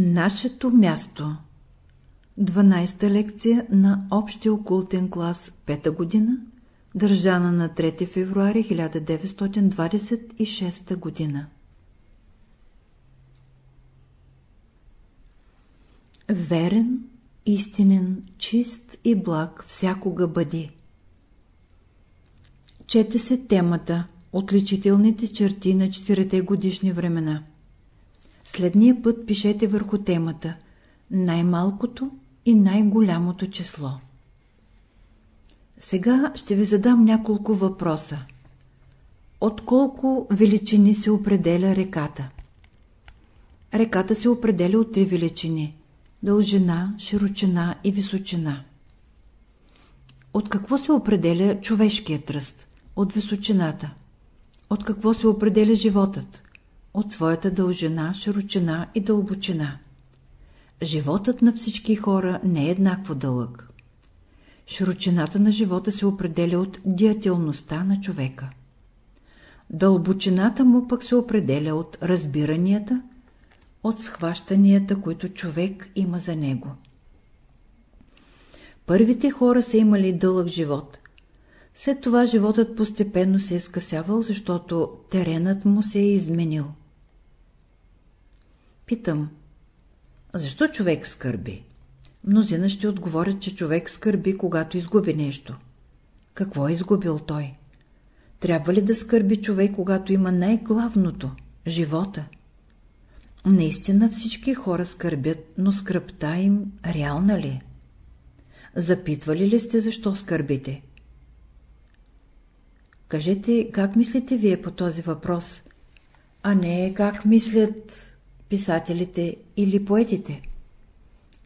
Нашето място 12-та лекция на Общия окултен клас, 5-та година, държана на 3 февруари 1926 година. Верен, истинен, чист и благ всякога бъди. Чете се темата Отличителните черти на четирите годишни времена. Следния път пишете върху темата най-малкото и най-голямото число. Сега ще ви задам няколко въпроса. От колко величини се определя реката? Реката се определя от три величини – дължина, широчина и височина. От какво се определя човешкият ръст? От височината. От какво се определя животът? От своята дължина, широчина и дълбочина. Животът на всички хора не е еднакво дълъг. Широчината на живота се определя от диятелността на човека. Дълбочината му пък се определя от разбиранията, от схващанията, които човек има за него. Първите хора са имали дълъг живот. След това животът постепенно се е скъсявал, защото теренът му се е изменил. Питам, защо човек скърби? Мнозина ще отговорят, че човек скърби, когато изгуби нещо. Какво е изгубил той? Трябва ли да скърби човек, когато има най-главното – живота? Наистина всички хора скърбят, но скръпта им реална ли? Запитвали ли сте защо скърбите? Кажете, как мислите вие по този въпрос, а не как мислят писателите или поетите.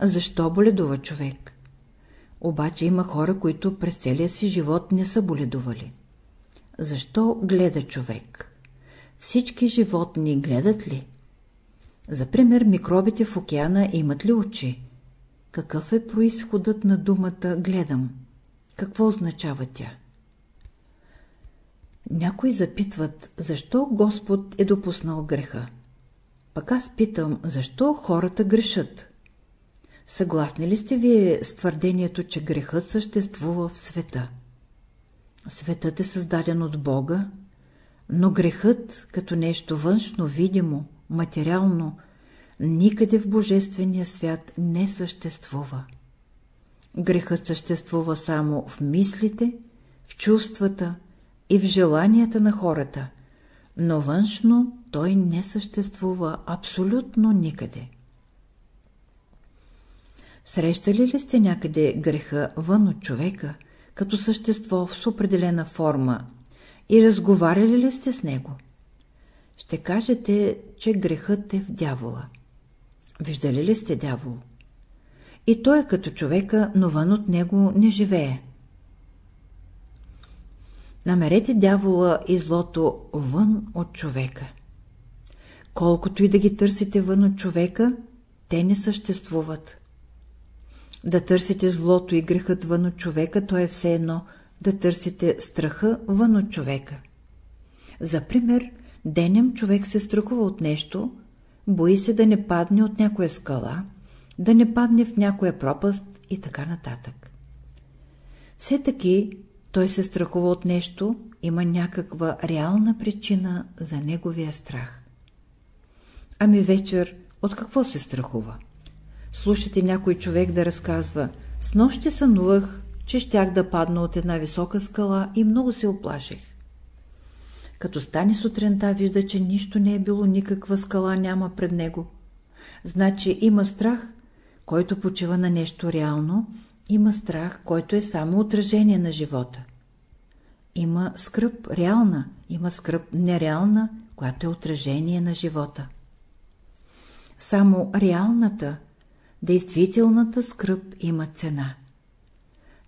Защо боледува човек? Обаче има хора, които през целия си живот не са боледували. Защо гледа човек? Всички животни гледат ли? За пример, микробите в океана имат ли очи? Какъв е происходът на думата «гледам»? Какво означава тя? Някои запитват, защо Господ е допуснал греха. Пък аз питам, защо хората грешат? Съгласни ли сте вие с твърдението, че грехът съществува в света? Светът е създаден от Бога, но грехът, като нещо външно, видимо, материално, никъде в Божествения свят не съществува. Грехът съществува само в мислите, в чувствата и в желанията на хората, но външно той не съществува абсолютно никъде. Срещали ли сте някъде греха вън от човека, като същество с определена форма и разговаряли ли сте с него? Ще кажете, че грехът е в дявола. Виждали ли сте дявол? И той е като човека, но вън от него не живее. Намерете дявола и злото вън от човека. Колкото и да ги търсите вън от човека, те не съществуват. Да търсите злото и грехът вън от човека, то е все едно да търсите страха вън от човека. За пример, денем човек се страхува от нещо, бои се да не падне от някоя скала, да не падне в някоя пропаст и така нататък. Все таки той се страхува от нещо, има някаква реална причина за неговия страх. Ами вечер от какво се страхува? Слушате някой човек да разказва «С нощи сънувах, че щях да падна от една висока скала и много се оплаших». Като стане сутринта, вижда, че нищо не е било, никаква скала няма пред него. Значи има страх, който почива на нещо реално, има страх, който е само отражение на живота. Има скръп реална, има скръп нереална, която е отражение на живота. Само реалната, действителната скръп има цена.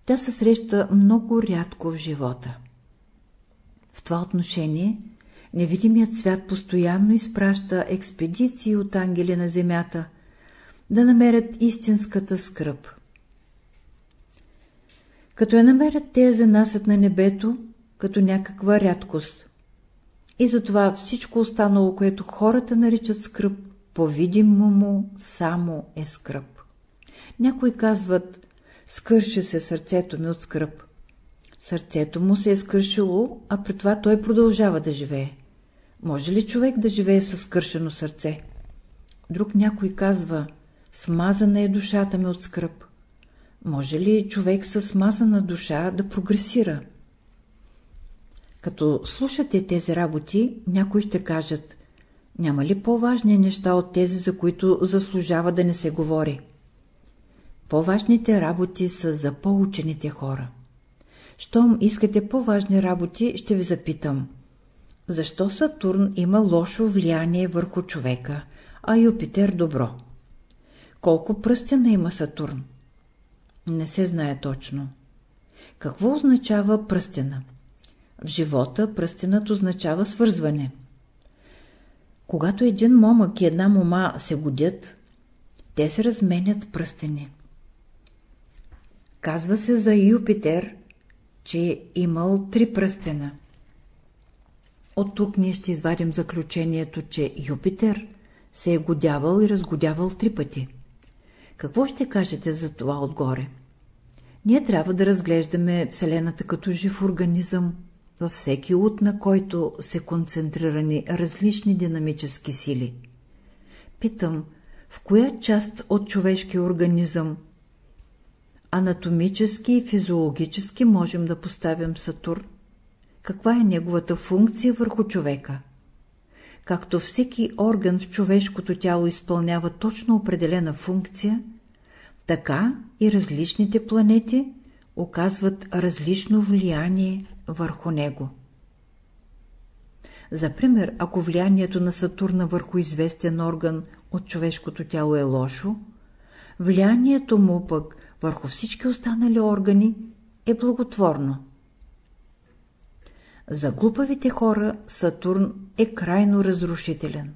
Тя се среща много рядко в живота. В това отношение невидимият свят постоянно изпраща експедиции от ангели на земята да намерят истинската скръп. Като я намерят, те я занасят на небето като някаква рядкост. И затова всичко останало, което хората наричат скръп, по-видимо му само е скръп. Някои казват, скърши се сърцето ми от скръп. Сърцето му се е скършило, а при това той продължава да живее. Може ли човек да живее с скършено сърце? Друг някой казва, смазана е душата ми от скръп. Може ли човек с смазана душа да прогресира? Като слушате тези работи, някои ще кажат, няма ли по-важни неща от тези, за които заслужава да не се говори? По-важните работи са за по-учените хора. Щом искате по-важни работи, ще ви запитам. Защо Сатурн има лошо влияние върху човека, а Юпитер добро? Колко пръстена има Сатурн? Не се знае точно. Какво означава пръстена? В живота пръстенът означава свързване. Когато един момък и една мома се годят, те се разменят пръстени. Казва се за Юпитер, че е имал три пръстена. От тук ние ще извадим заключението, че Юпитер се е годявал и разгодявал три пъти. Какво ще кажете за това отгоре? Ние трябва да разглеждаме Вселената като жив организъм, във всеки ут на който се концентрирани различни динамически сили. Питам, в коя част от човешкия организъм анатомически и физиологически можем да поставим Сатурн? Каква е неговата функция върху човека? Както всеки орган в човешкото тяло изпълнява точно определена функция, така и различните планети оказват различно влияние върху него. За пример, ако влиянието на Сатурна върху известен орган от човешкото тяло е лошо, влиянието му пък върху всички останали органи е благотворно. За глупавите хора Сатурн е крайно разрушителен.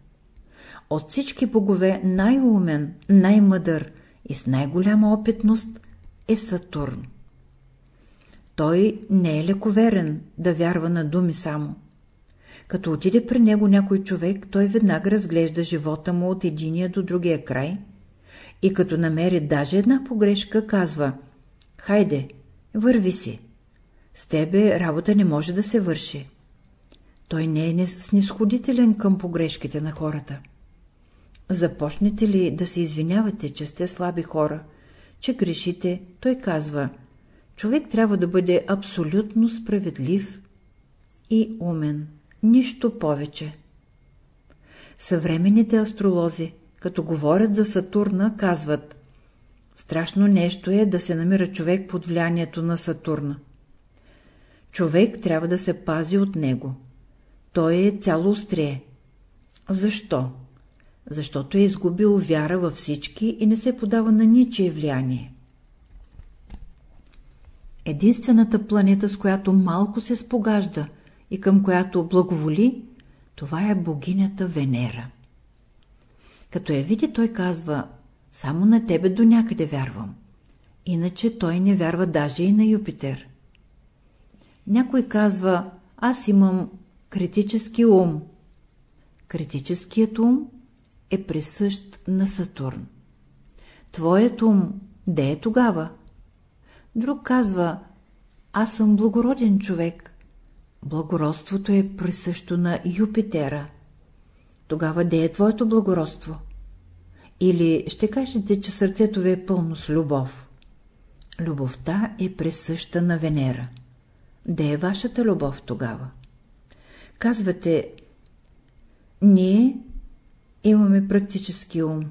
От всички богове най-умен, най-мъдър и с най-голяма опитност е Сатурн. Той не е лековерен да вярва на думи само. Като отиде при него някой човек, той веднага разглежда живота му от единия до другия край и като намери даже една погрешка, казва «Хайде, върви си, с тебе работа не може да се върши». Той не е снисходителен към погрешките на хората. Започнете ли да се извинявате, че сте слаби хора, че грешите, той казва – човек трябва да бъде абсолютно справедлив и умен. Нищо повече. Съвременните астролози, като говорят за Сатурна, казват Страшно нещо е да се намира човек под влиянието на Сатурна. Човек трябва да се пази от него. Той е цяло острие. Защо? Защото е изгубил вяра във всички и не се подава на ничие влияние. Единствената планета, с която малко се спогажда и към която благоволи, това е богинята Венера. Като я види, той казва, само на тебе до някъде вярвам. Иначе той не вярва даже и на Юпитер. Някой казва, аз имам критически ум. Критическият ум е присъщ на Сатурн. Твоят ум, де е тогава? Друг казва, аз съм благороден човек. Благородството е присъщо на Юпитера. Тогава де е твоето благородство? Или ще кажете, че сърцето ви е пълно с любов. Любовта е присъща на Венера. Де е вашата любов тогава? Казвате, ние имаме практически ум.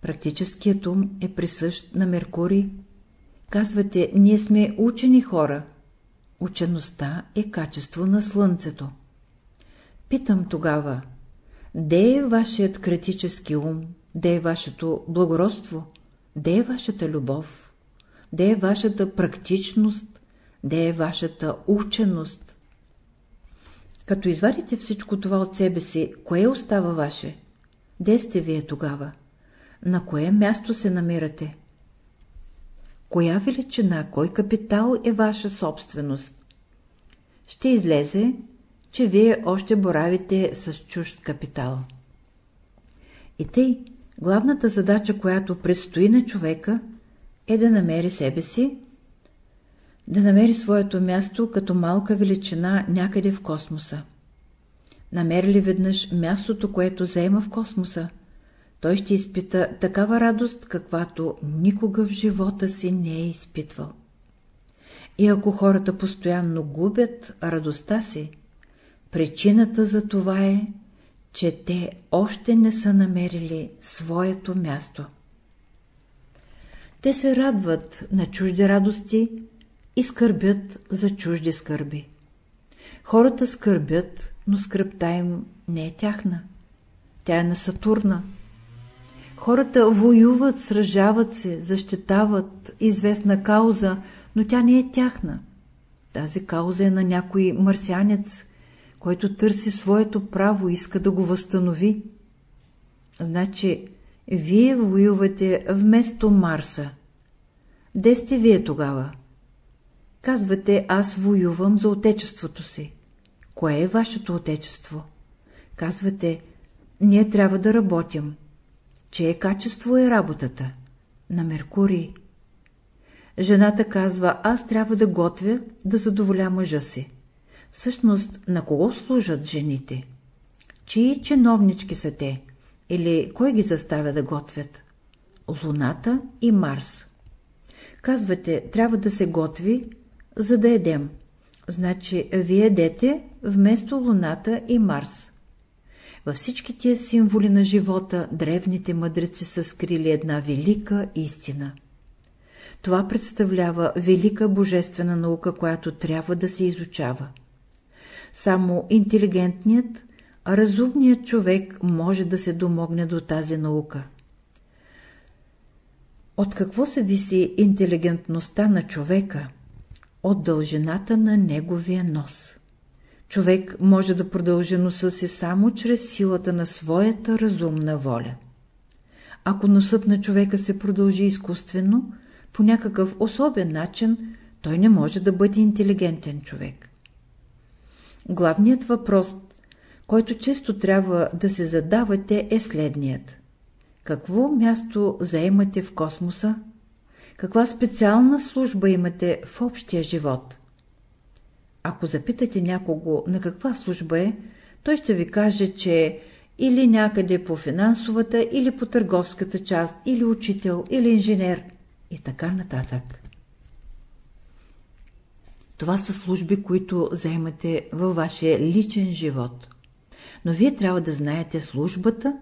Практическият ум е присъщ на Меркурий, Казвате, ние сме учени хора. Учеността е качество на слънцето. Питам тогава, де е вашият критически ум, де е вашето благородство, де е вашата любов, де е вашата практичност, де е вашата ученост? Като извадите всичко това от себе си, кое остава ваше? Де сте вие тогава? На кое място се намирате? Коя величина, кой капитал е ваша собственост. Ще излезе, че вие още боравите с чужд капитал. И тъй, главната задача, която предстои на човека, е да намери себе си, да намери своето място като малка величина някъде в космоса. Намери ли веднъж мястото, което заема в космоса, той ще изпита такава радост, каквато никога в живота си не е изпитвал. И ако хората постоянно губят радостта си, причината за това е, че те още не са намерили своето място. Те се радват на чужди радости и скърбят за чужди скърби. Хората скърбят, но скръпта им не е тяхна. Тя е на Сатурна. Хората воюват, сражават се, защитават известна кауза, но тя не е тяхна. Тази кауза е на някой марсианец, който търси своето право иска да го възстанови. Значи, вие воювате вместо Марса. Де сте вие тогава? Казвате, аз воювам за отечеството си. Кое е вашето отечество? Казвате, ние трябва да работим. Чие качество е работата? На Меркурий. Жената казва, аз трябва да готвя, да задоволя мъжа си. Всъщност, на кого служат жените? Чии чиновнички са те? Или кой ги заставя да готвят? Луната и Марс. Казвате, трябва да се готви, за да едем. Значи, вие едете вместо Луната и Марс. Във всички тия символи на живота древните мъдреци са скрили една велика истина. Това представлява велика божествена наука, която трябва да се изучава. Само интелигентният, разумният човек може да се домогне до тази наука. От какво се виси интелигентността на човека? От дължината на неговия нос. Човек може да продължи носа си само чрез силата на своята разумна воля. Ако носът на човека се продължи изкуствено, по някакъв особен начин, той не може да бъде интелигентен човек. Главният въпрос, който често трябва да се задавате е следният. Какво място заемате в космоса? Каква специална служба имате в общия живот? Ако запитате някого на каква служба е, той ще ви каже, че е или някъде по финансовата, или по търговската част, или учител, или инженер и така нататък. Това са служби, които заемате във вашия личен живот. Но вие трябва да знаете службата,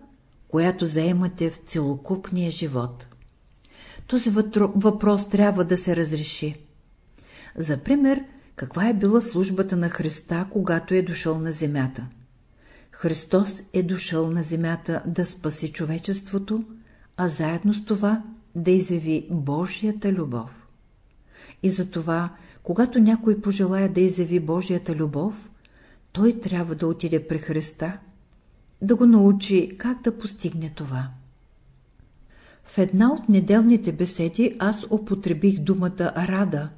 която заемате в целокупния живот. Този въпрос трябва да се разреши. За пример, каква е била службата на Христа, когато е дошъл на земята? Христос е дошъл на земята да спаси човечеството, а заедно с това да изяви Божията любов. И затова, когато някой пожелая да изяви Божията любов, той трябва да отиде при Христа, да го научи как да постигне това. В една от неделните беседи аз употребих думата «рада»,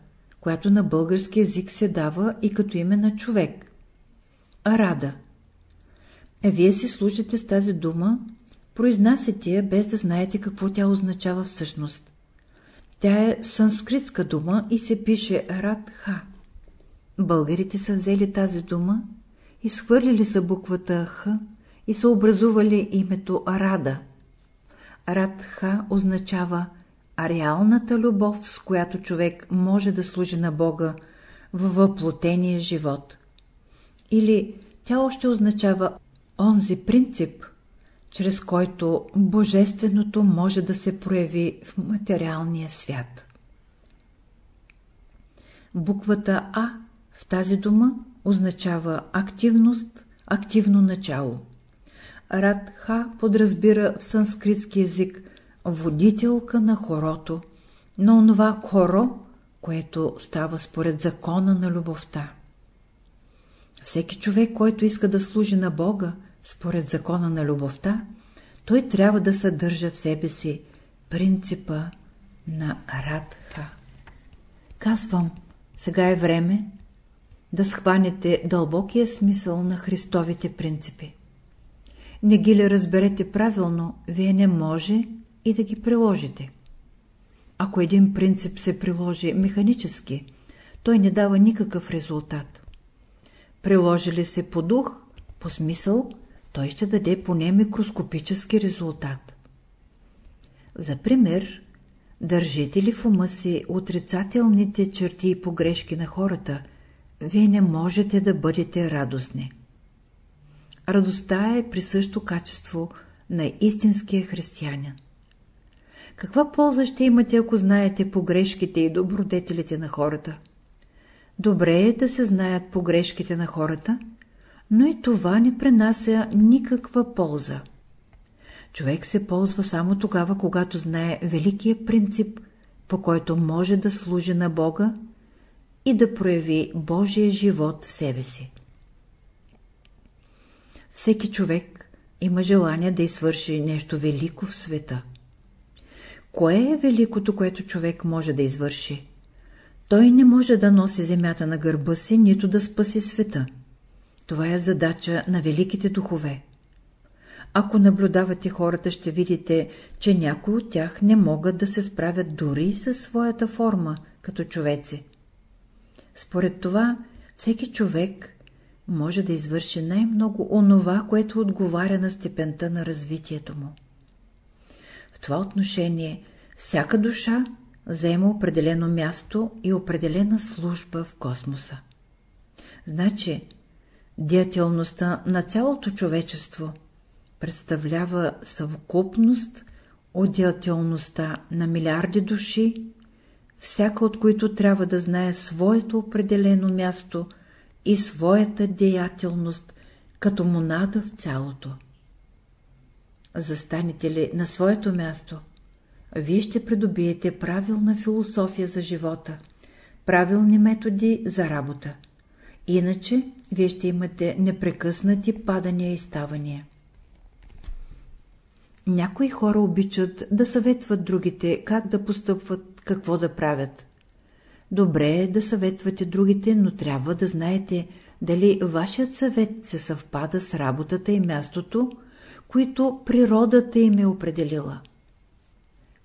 която на български язик се дава и като име на човек. Рада. А вие си служите с тази дума, произнасяте я без да знаете какво тя означава всъщност. Тя е санскритска дума и се пише Радха. Българите са взели тази дума, изхвърлили са буквата Х и са образували името Рада. Радха означава реалната любов, с която човек може да служи на Бога във въплотения живот. Или тя още означава онзи принцип, чрез който Божественото може да се прояви в материалния свят. Буквата А в тази дума означава активност, активно начало. Радха подразбира в санскритски язик водителка на хорото, на онова хоро, което става според закона на любовта. Всеки човек, който иска да служи на Бога, според закона на любовта, той трябва да съдържа в себе си принципа на Радха. Казвам, сега е време да схванете дълбокия смисъл на Христовите принципи. не ги ли разберете правилно, вие не може и да ги приложите. Ако един принцип се приложи механически, той не дава никакъв резултат. Приложи ли се по дух, по смисъл, той ще даде поне микроскопически резултат. За пример, държите ли в ума си отрицателните черти и погрешки на хората, вие не можете да бъдете радостни. Радостта е присъщо качество на истинския християнин. Каква полза ще имате, ако знаете погрешките и добродетелите на хората? Добре е да се знаят погрешките на хората, но и това не пренася никаква полза. Човек се ползва само тогава, когато знае великия принцип, по който може да служи на Бога и да прояви Божия живот в себе си. Всеки човек има желание да извърши нещо велико в света. Кое е великото, което човек може да извърши? Той не може да носи земята на гърба си, нито да спаси света. Това е задача на великите духове. Ако наблюдавате хората, ще видите, че някои от тях не могат да се справят дори със своята форма, като човеци. Според това, всеки човек може да извърши най-много онова, което отговаря на степента на развитието му. Това отношение всяка душа заема определено място и определена служба в космоса. Значи, деятелността на цялото човечество представлява съвкупност от деятелността на милиарди души, всяка от които трябва да знае своето определено място и своята деятелност като монада в цялото. Застанете ли на своето място, вие ще придобиете правилна философия за живота, правилни методи за работа. Иначе вие ще имате непрекъснати падания и ставания. Някои хора обичат да съветват другите как да постъпват, какво да правят. Добре е да съветвате другите, но трябва да знаете дали вашият съвет се съвпада с работата и мястото, които природата им е определила.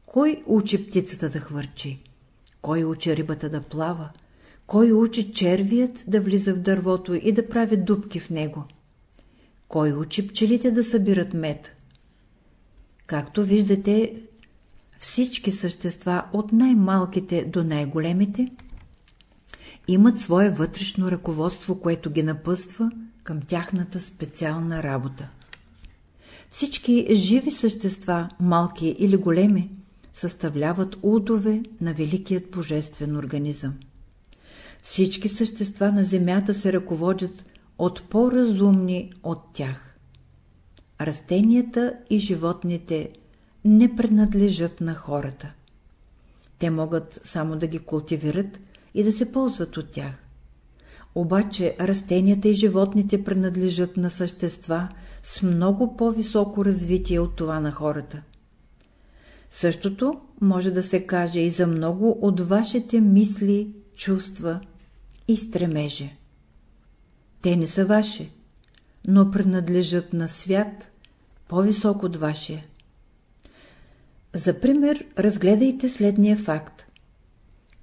Кой учи птицата да хвърчи? Кой учи рибата да плава? Кой учи червият да влиза в дървото и да прави дубки в него? Кой учи пчелите да събират мед? Както виждате, всички същества от най-малките до най-големите имат свое вътрешно ръководство, което ги напъства към тяхната специална работа. Всички живи същества, малки или големи, съставляват удове на великият божествен организъм. Всички същества на Земята се ръководят от по-разумни от тях. Растенията и животните не принадлежат на хората. Те могат само да ги култивират и да се ползват от тях. Обаче растенията и животните принадлежат на същества с много по-високо развитие от това на хората. Същото може да се каже и за много от вашите мисли, чувства и стремежи. Те не са ваши, но принадлежат на свят по-висок от вашия. За пример, разгледайте следния факт.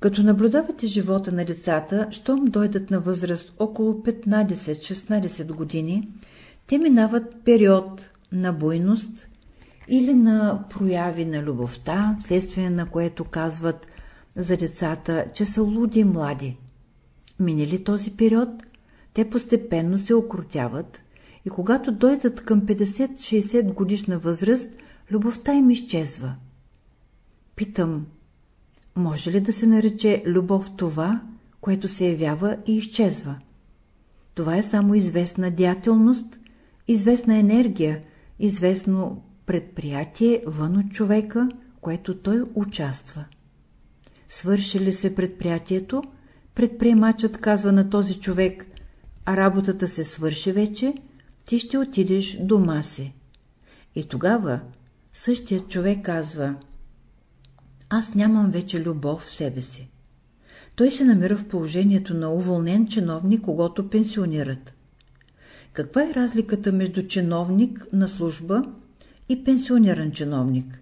Като наблюдавате живота на децата, щом дойдат на възраст около 15-16 години, те минават период на буйност или на прояви на любовта, следствие на което казват за децата, че са луди млади. Минали този период, те постепенно се окрутяват и когато дойдат към 50-60 годишна възраст, любовта им изчезва. Питам, може ли да се нарече любов това, което се явява и изчезва? Това е само известна деятелност, известна енергия, известно предприятие вън от човека, което той участва. Свърши ли се предприятието, предприемачът казва на този човек, а работата се свърши вече, ти ще отидеш дома си. И тогава същият човек казва, аз нямам вече любов в себе си. Той се намира в положението на уволнен чиновник, когато пенсионират. Каква е разликата между чиновник на служба и пенсиониран чиновник?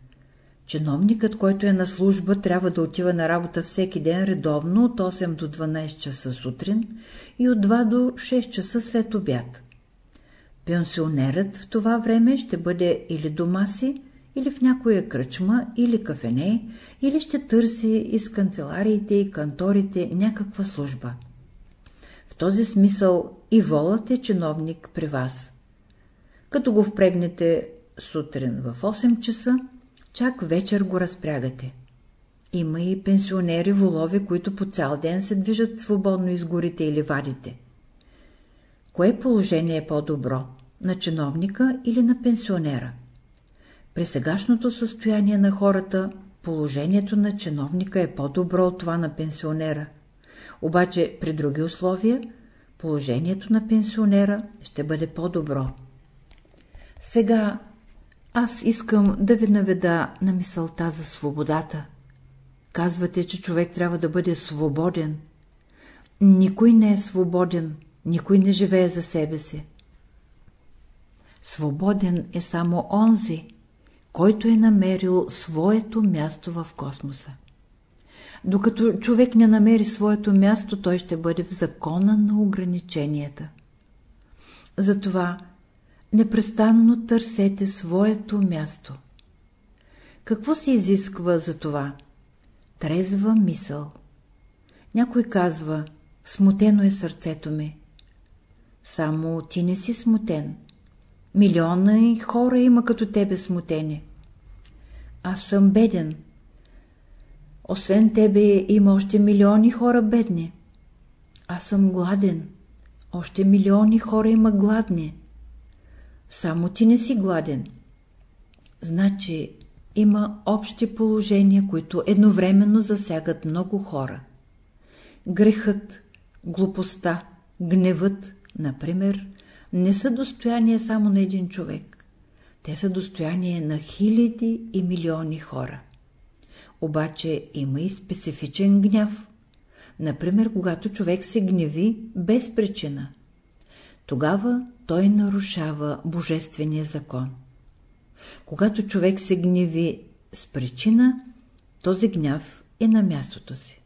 Чиновникът, който е на служба, трябва да отива на работа всеки ден редовно от 8 до 12 часа сутрин и от 2 до 6 часа след обяд. Пенсионерът в това време ще бъде или дома си, или в някоя кръчма, или кафене, или ще търси из канцелариите и канторите някаква служба. В този смисъл и волът е чиновник при вас. Като го впрегнете сутрин в 8 часа, чак вечер го разпрягате. Има и пенсионери волове, които по цял ден се движат свободно из горите или вадите. Кое положение е по-добро? На чиновника или на пенсионера? При сегашното състояние на хората положението на чиновника е по-добро от това на пенсионера. Обаче при други условия положението на пенсионера ще бъде по-добро. Сега аз искам да ви наведа на мисълта за свободата. Казвате, че човек трябва да бъде свободен. Никой не е свободен, никой не живее за себе си. Свободен е само онзи, който е намерил своето място в космоса. Докато човек не намери своето място, той ще бъде в закона на ограниченията. Затова непрестанно търсете своето място. Какво се изисква за това? Трезва мисъл. Някой казва, смутено е сърцето ми. Само ти не си смутен. Милиона хора има като тебе смутени. Аз съм беден. Освен тебе има още милиони хора бедни. Аз съм гладен. Още милиони хора има гладни. Само ти не си гладен. Значи има общи положения, които едновременно засягат много хора. Грехът, глупостта, гневът, например, не са достояние само на един човек. Те са достояние на хиляди и милиони хора. Обаче има и специфичен гняв. Например, когато човек се гневи без причина. Тогава той нарушава Божествения закон. Когато човек се гневи с причина, този гняв е на мястото си.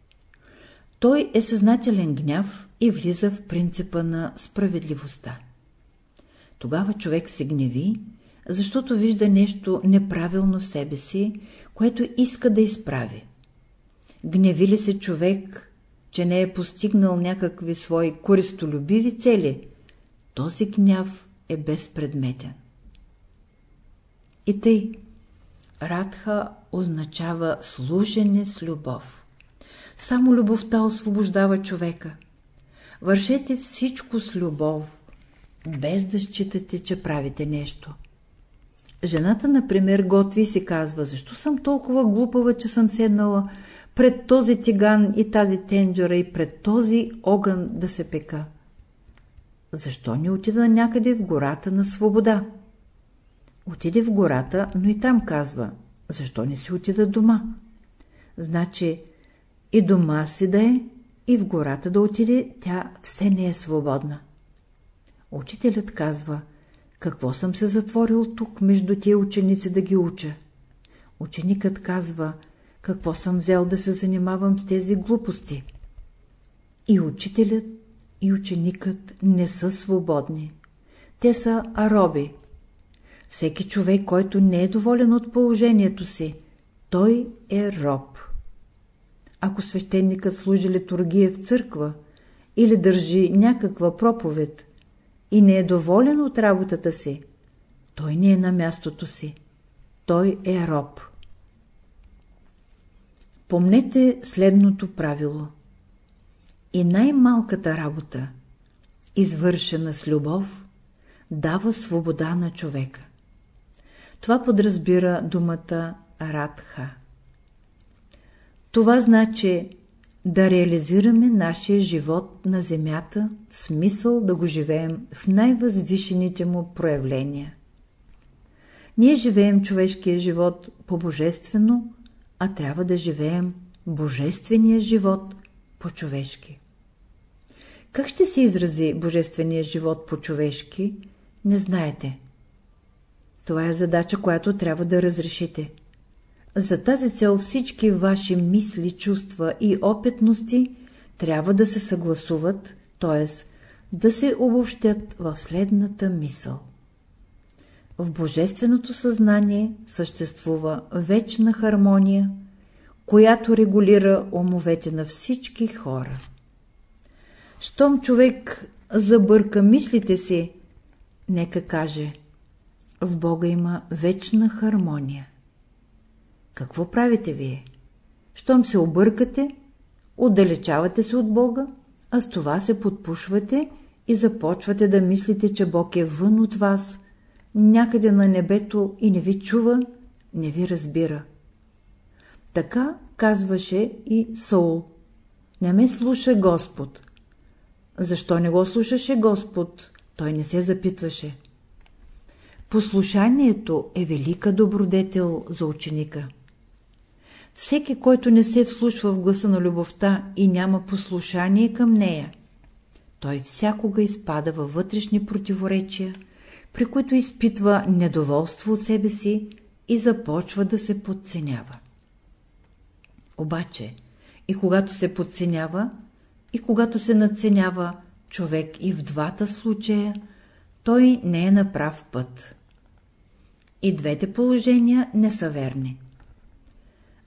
Той е съзнателен гняв и влиза в принципа на справедливостта. Тогава човек се гневи, защото вижда нещо неправилно в себе си, което иска да изправи. Гневи ли се човек, че не е постигнал някакви свои користолюбиви цели, този гняв е безпредметен. И тъй, Радха означава служене с любов. Само любовта освобождава човека. Вършете всичко с любов, без да считате, че правите нещо. Жената, например, готви и си казва, защо съм толкова глупава, че съм седнала пред този тиган и тази тенджера и пред този огън да се пека. Защо не отида някъде в гората на свобода? Отиде в гората, но и там казва, защо не си отида дома? Значи и дома си да е, и в гората да отиде, тя все не е свободна. Учителят казва, какво съм се затворил тук между тия ученици да ги уча? Ученикът казва, какво съм взел да се занимавам с тези глупости? И учителят, и ученикът не са свободни. Те са ароби. Всеки човек, който не е доволен от положението си, той е роб. Ако свещеникът служи литургия в църква или държи някаква проповед, и не е доволен от работата си, той не е на мястото си. Той е роб. Помнете следното правило. И най-малката работа, извършена с любов, дава свобода на човека. Това подразбира думата Радха. Това значи да реализираме нашия живот на земята в смисъл да го живеем в най-възвишените му проявления. Ние живеем човешкия живот по-божествено, а трябва да живеем божествения живот по-човешки. Как ще се изрази божествения живот по-човешки, не знаете. Това е задача, която трябва да разрешите. За тази цел всички ваши мисли, чувства и опитности трябва да се съгласуват, т.е. да се обобщят в следната мисъл. В Божественото съзнание съществува вечна хармония, която регулира умовете на всички хора. Щом човек забърка мислите си, нека каже в Бога има вечна хармония. Какво правите вие? Щом се объркате, отдалечавате се от Бога, а с това се подпушвате и започвате да мислите, че Бог е вън от вас, някъде на небето и не ви чува, не ви разбира. Така казваше и Саул. Не ме слуша Господ. Защо не го слушаше Господ? Той не се запитваше. Послушанието е велика добродетел за ученика. Всеки, който не се вслушва в гласа на любовта и няма послушание към нея, той всякога изпада във вътрешни противоречия, при които изпитва недоволство от себе си и започва да се подценява. Обаче, и когато се подценява, и когато се надценява човек и в двата случая, той не е на прав път. И двете положения не са верни.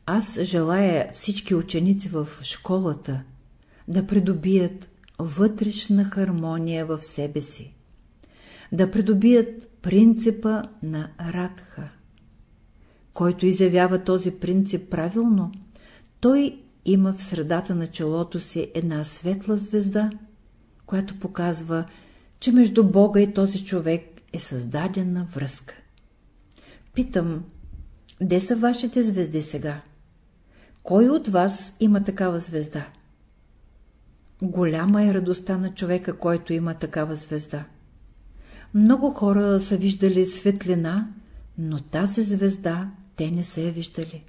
Аз желая всички ученици в школата да придобият вътрешна хармония в себе си, да придобият принципа на Радха. Който изявява този принцип правилно, той има в средата на челото си една светла звезда, която показва, че между Бога и този човек е създадена връзка. Питам, де са вашите звезди сега? Кой от вас има такава звезда? Голяма е радостта на човека, който има такава звезда. Много хора са виждали светлина, но тази звезда те не са я виждали.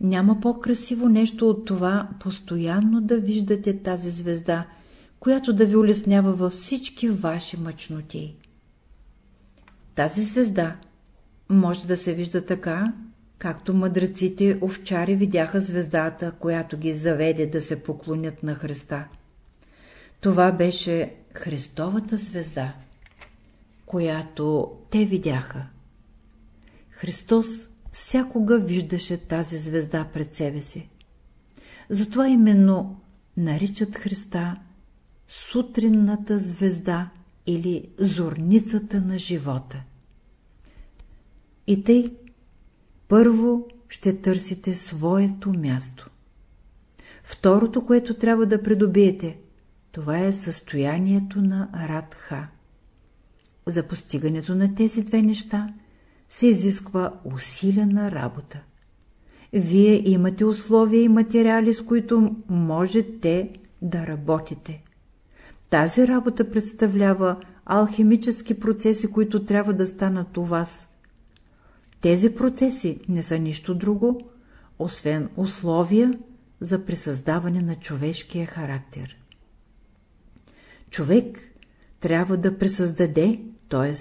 Няма по-красиво нещо от това постоянно да виждате тази звезда, която да ви улеснява във всички ваши мъчноти. Тази звезда може да се вижда така, както мъдреците овчари видяха звездата, която ги заведе да се поклонят на Христа. Това беше Христовата звезда, която те видяха. Христос всякога виждаше тази звезда пред себе си. Затова именно наричат Христа сутринната звезда или зорницата на живота. И тъй първо ще търсите своето място. Второто, което трябва да придобиете, това е състоянието на Радха. За постигането на тези две неща се изисква усилена работа. Вие имате условия и материали, с които можете да работите. Тази работа представлява алхимически процеси, които трябва да станат у вас. Тези процеси не са нищо друго, освен условия за присъздаване на човешкия характер. Човек трябва да присъздаде, т.е.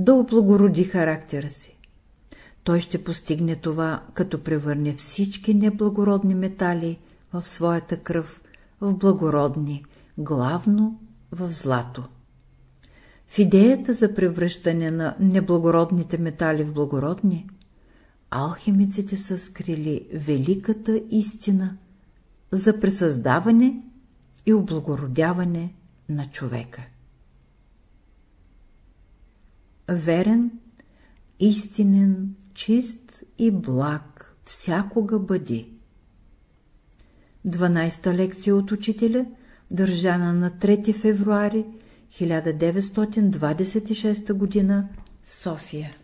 да облагороди характера си. Той ще постигне това, като превърне всички неблагородни метали в своята кръв в благородни, главно в злато. В идеята за превръщане на неблагородните метали в благородни, алхимиците са скрили великата истина за пресъздаване и облагородяване на човека. Верен, истинен, чист и благ всякога бъди. 12-та лекция от учителя, държана на 3 февруари 1926 г. София